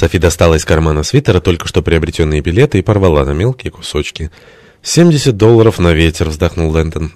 Софи достала из кармана свитера только что приобретенные билеты и порвала на мелкие кусочки. «Семьдесят долларов на ветер», — вздохнул Лэндон.